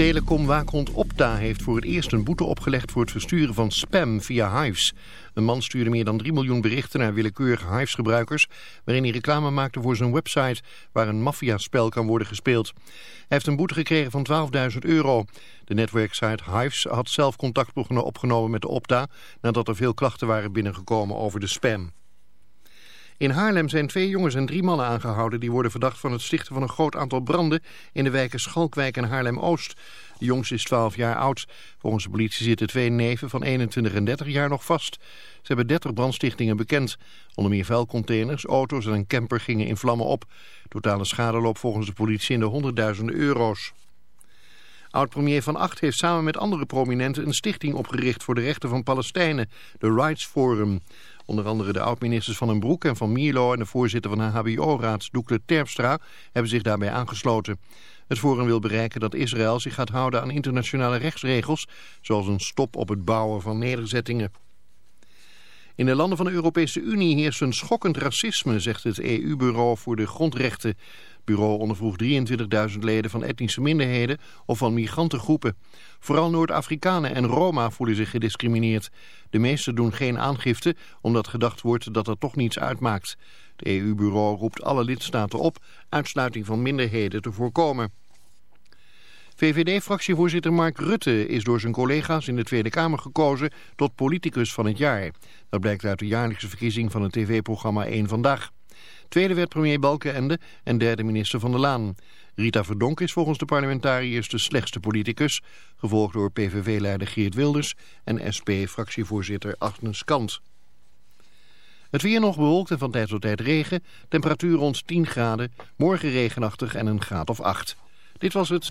Telecom Waakhond Opta heeft voor het eerst een boete opgelegd voor het versturen van spam via Hives. Een man stuurde meer dan 3 miljoen berichten naar willekeurige Hives-gebruikers... waarin hij reclame maakte voor zijn website waar een maffiaspel kan worden gespeeld. Hij heeft een boete gekregen van 12.000 euro. De netwerksite Hives had zelf contact opgenomen met de Opta... nadat er veel klachten waren binnengekomen over de spam. In Haarlem zijn twee jongens en drie mannen aangehouden... die worden verdacht van het stichten van een groot aantal branden... in de wijken Schalkwijk en Haarlem-Oost. De jongste is 12 jaar oud. Volgens de politie zitten twee neven van 21 en 30 jaar nog vast. Ze hebben 30 brandstichtingen bekend. Onder meer vuilcontainers, auto's en een camper gingen in vlammen op. Totale schade loopt volgens de politie in de honderdduizenden euro's. Oud-premier Van Acht heeft samen met andere prominenten een stichting opgericht voor de rechten van Palestijnen, de Rights Forum. Onder andere de oud-ministers Van den Broek en Van Mierlo en de voorzitter van de HBO-raad, Doekle Terpstra, hebben zich daarbij aangesloten. Het Forum wil bereiken dat Israël zich gaat houden aan internationale rechtsregels, zoals een stop op het bouwen van nederzettingen. In de landen van de Europese Unie heerst een schokkend racisme, zegt het EU-bureau voor de grondrechten. Bureau ondervroeg 23.000 leden van etnische minderheden of van migrantengroepen. Vooral Noord-Afrikanen en Roma voelen zich gediscrimineerd. De meesten doen geen aangifte, omdat gedacht wordt dat dat toch niets uitmaakt. Het EU-bureau roept alle lidstaten op uitsluiting van minderheden te voorkomen. VVD-fractievoorzitter Mark Rutte is door zijn collega's in de Tweede Kamer gekozen tot politicus van het jaar. Dat blijkt uit de jaarlijkse verkiezing van het tv-programma 1 Vandaag. Tweede werd premier Balkenende en derde minister Van der Laan. Rita Verdonk is volgens de parlementariërs de slechtste politicus, gevolgd door PVV-leider Geert Wilders en SP-fractievoorzitter Agnes Kant. Het weer nog bewolkt en van tijd tot tijd regen, temperatuur rond 10 graden, morgen regenachtig en een graad of 8. Dit was het.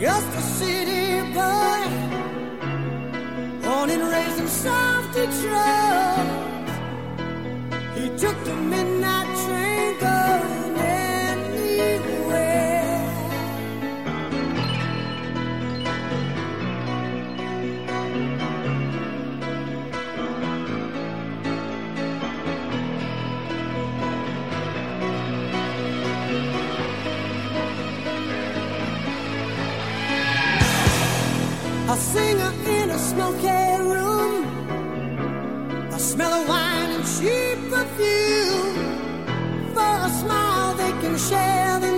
Just a city boy, born and raised in South Detroit. Singer in a smoky room. A smell of wine and cheap perfume. For a smile they can share the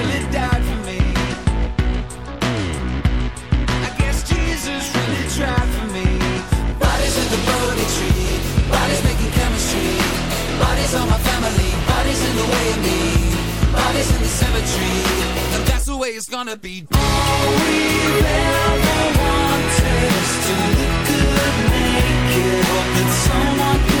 Bodies in the cemetery, and that's the way it's gonna be. All we've ever wanted is to look good naked. Hope that someone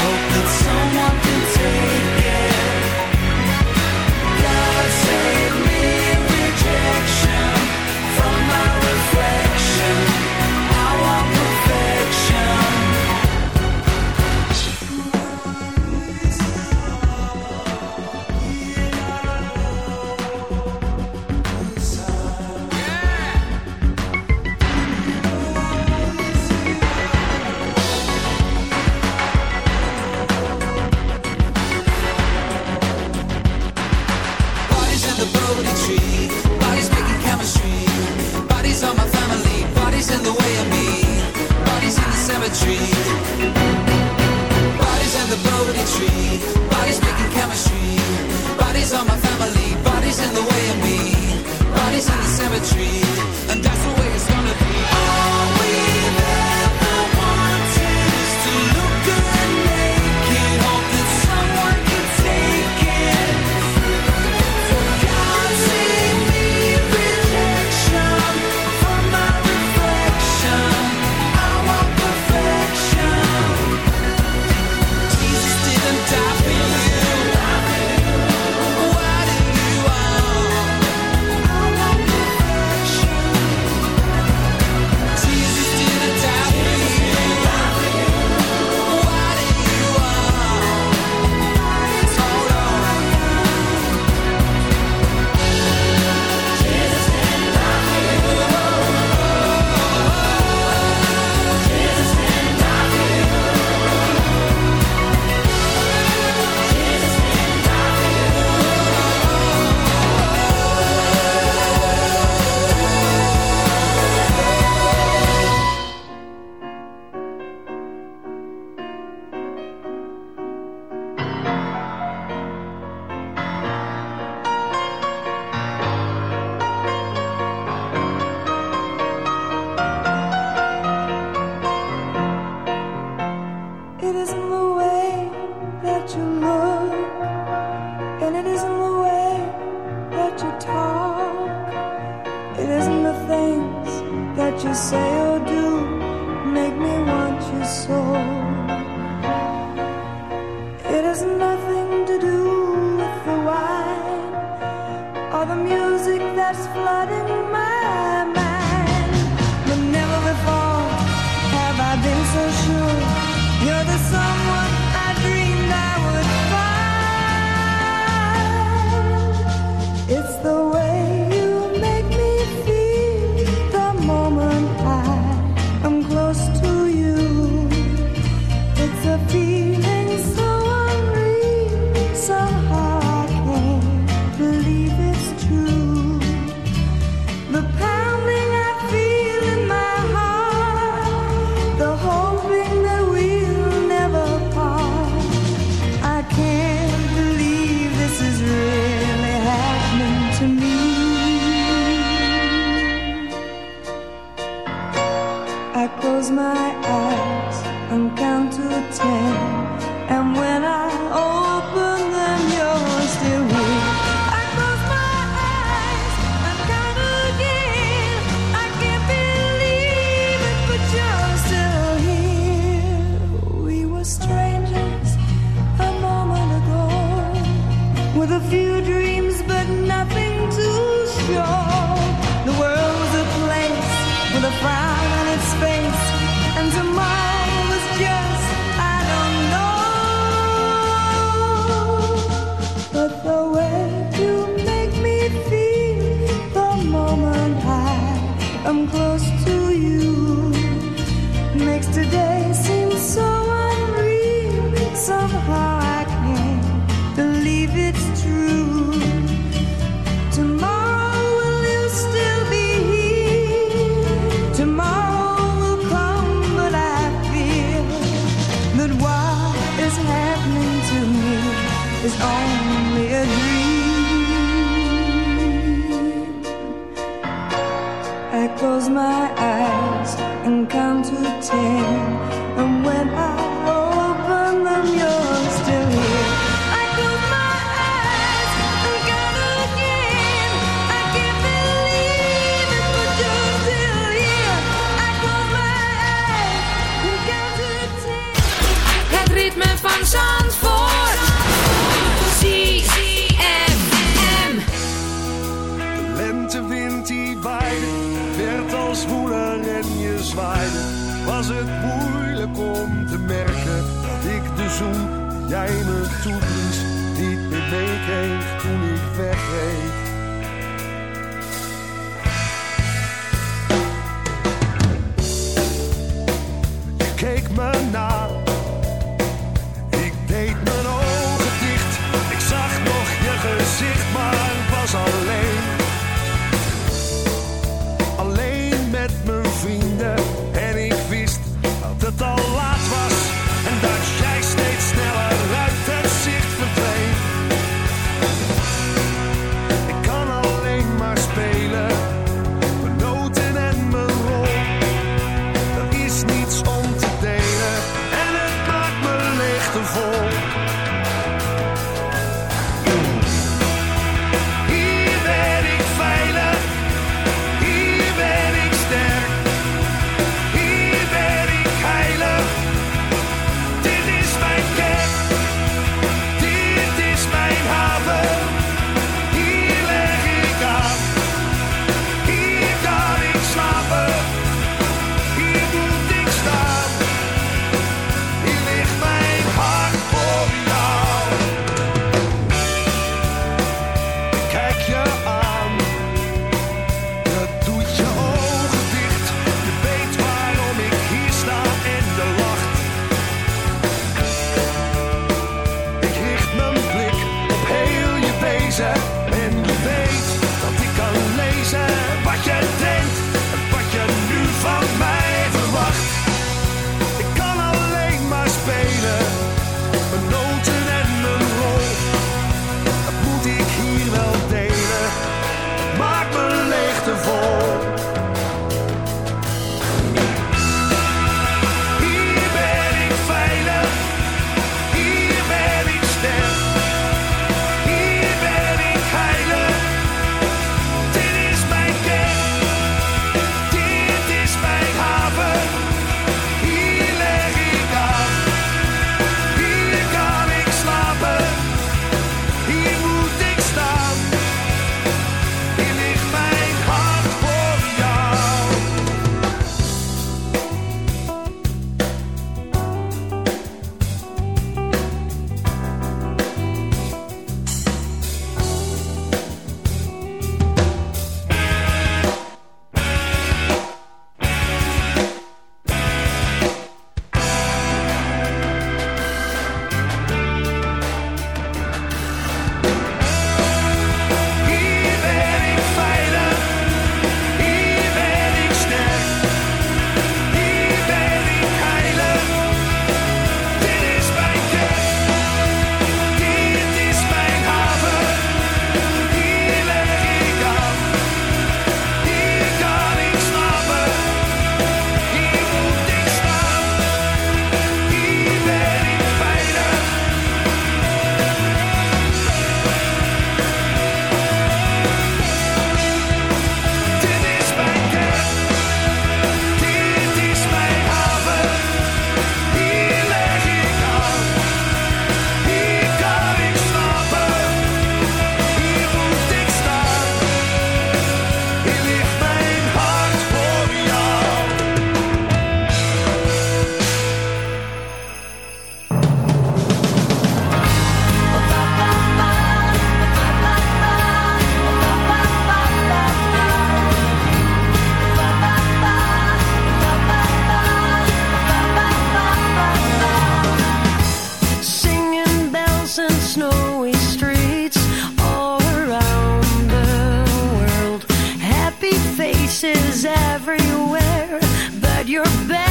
faces everywhere, but you're back.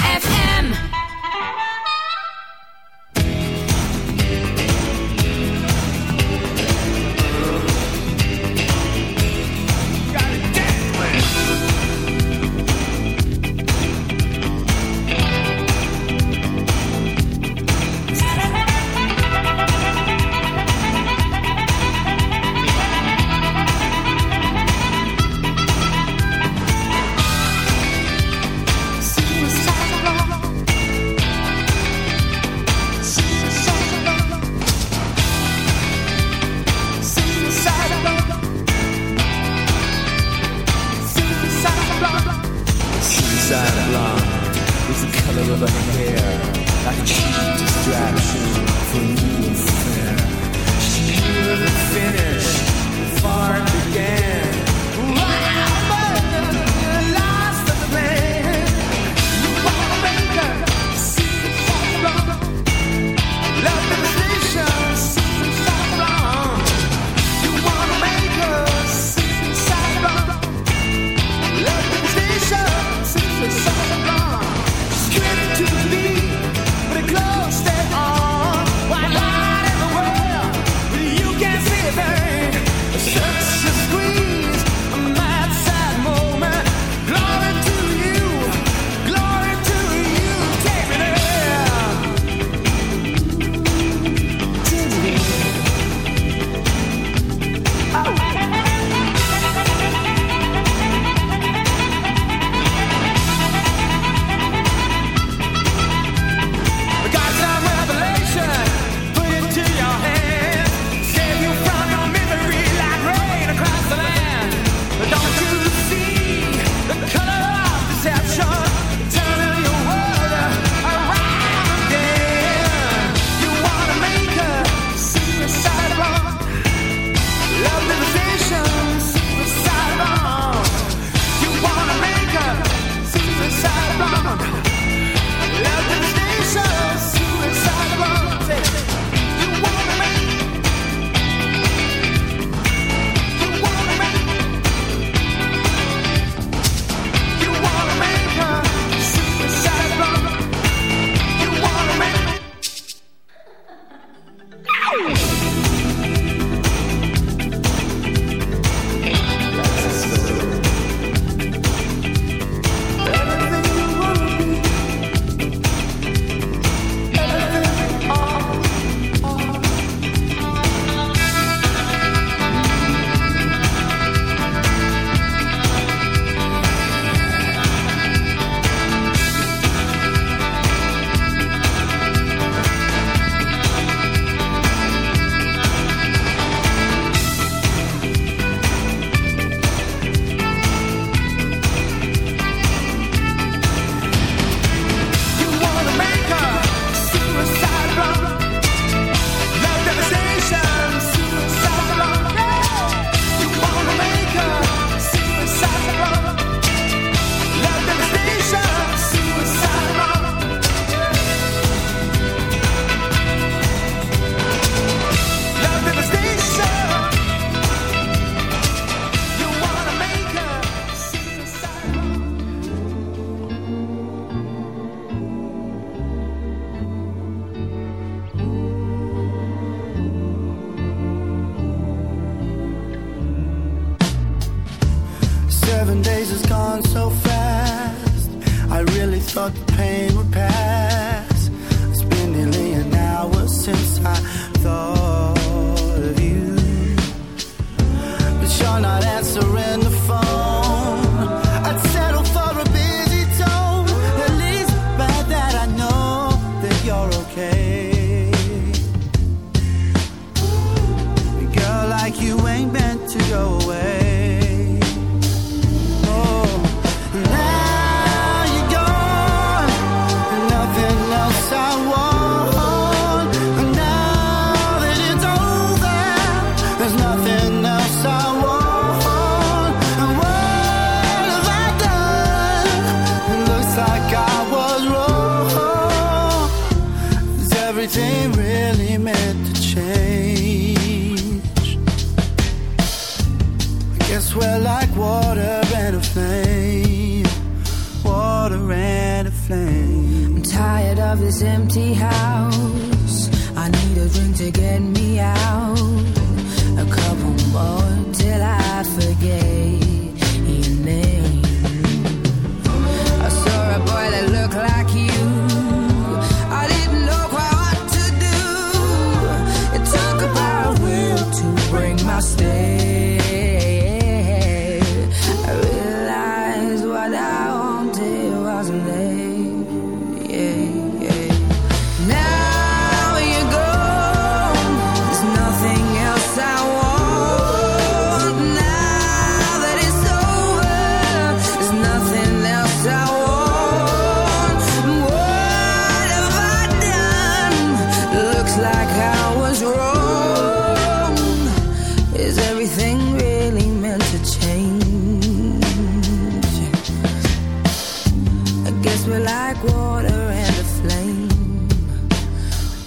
were like water and a flame.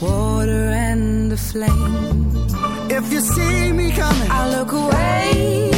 Water and a flame. If you see me coming, I'll look away.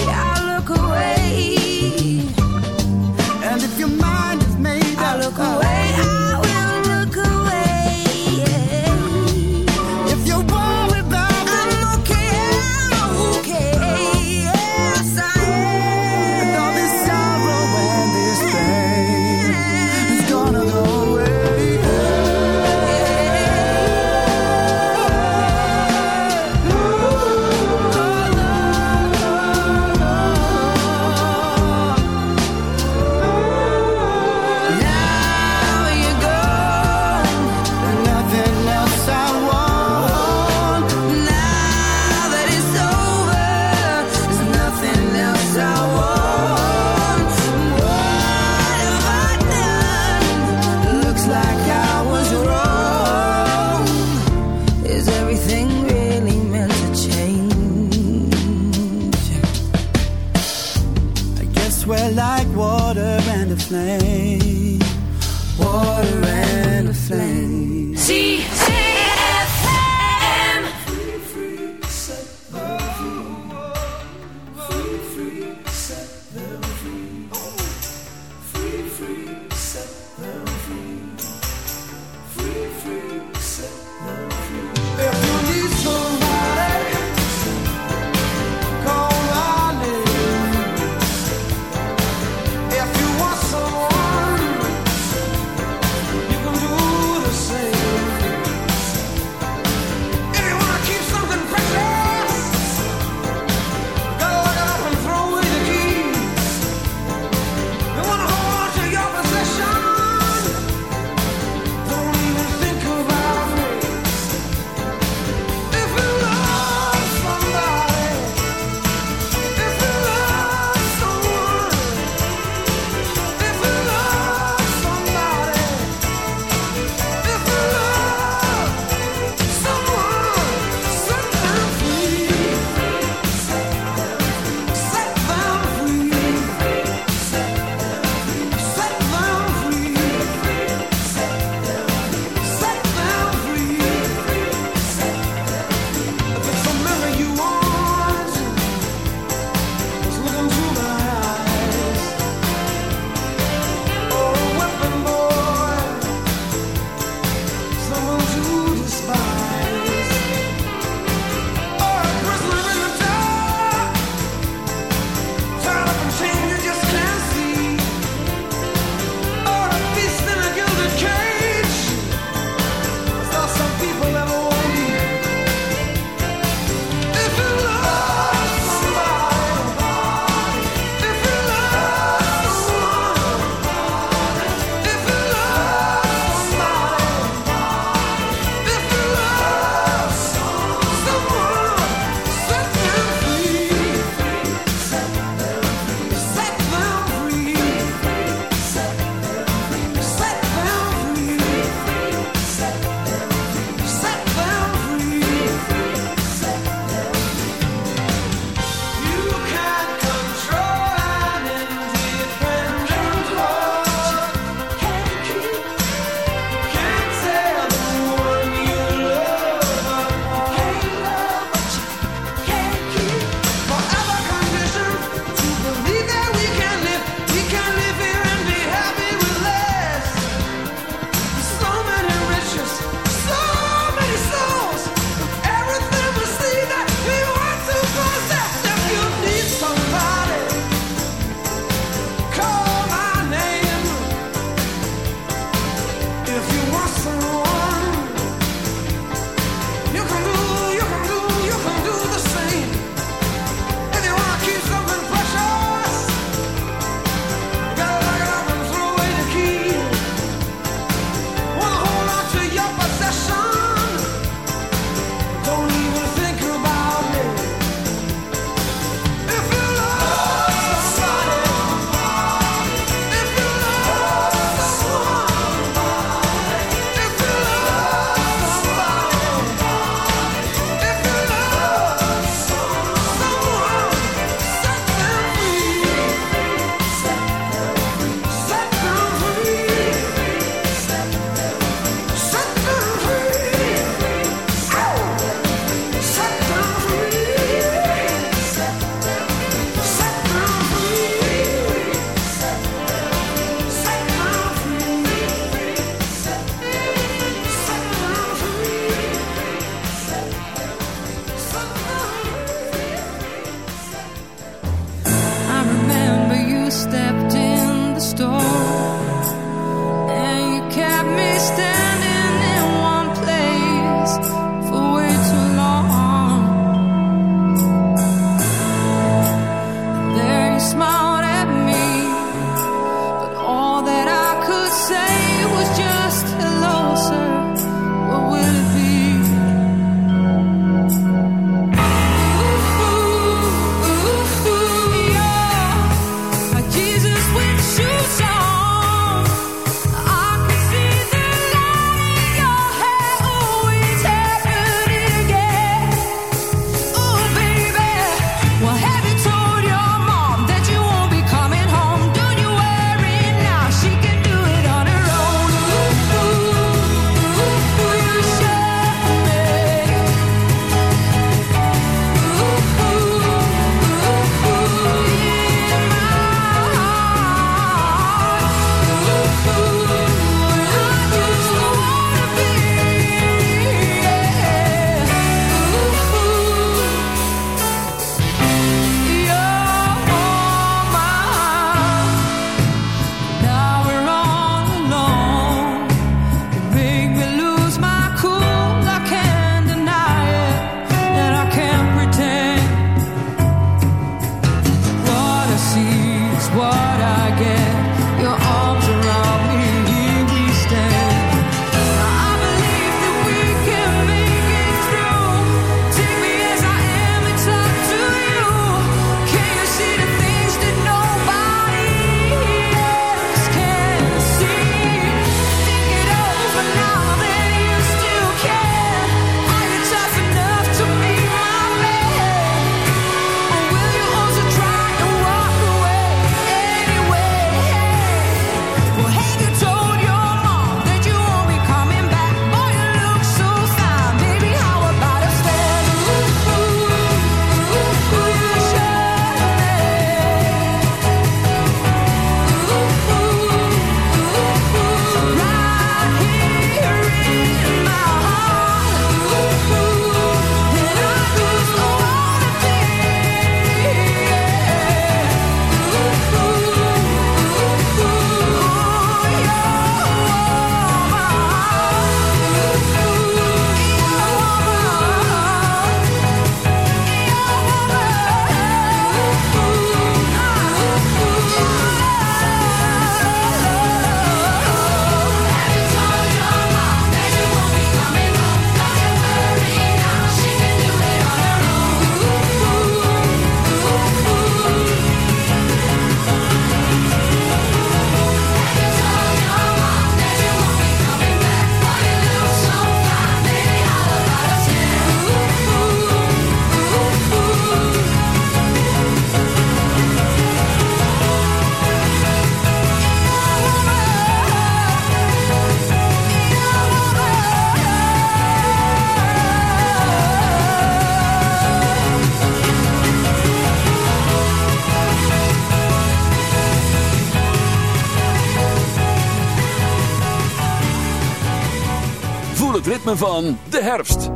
Van de herfst.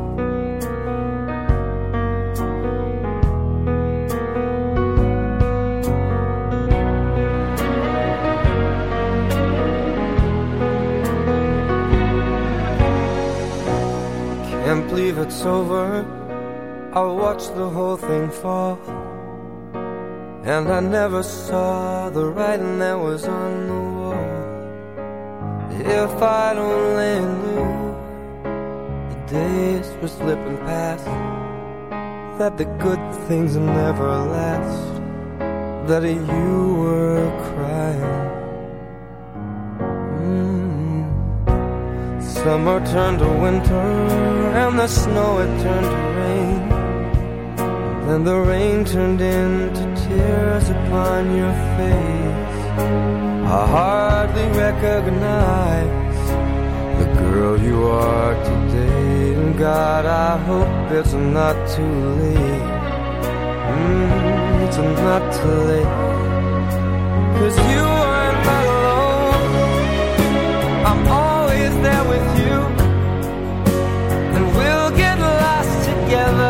Can't believe it's over. I watched the whole thing fall. And I never saw the writing that was on the wall. If I'd only knew days were slipping past, that the good things never last, that you were crying. Mm. Summer turned to winter, and the snow had turned to rain. Then the rain turned into tears upon your face. I hardly recognize girl you are today. And God, I hope it's not too late. Mm, it's not too late. Cause you are not alone. I'm always there with you. And we'll get lost together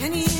Can you?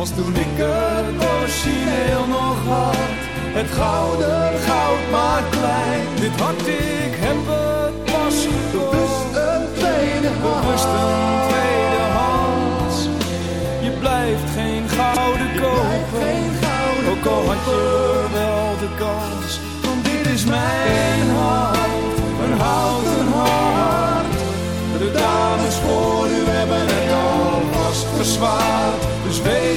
Als toen ik het origineel nog had, het gouden goud maar klein. Dit hart, ik heb het pas gekocht, een tweede Bewust een tweede hand. Je blijft geen gouden kopen, ook al had je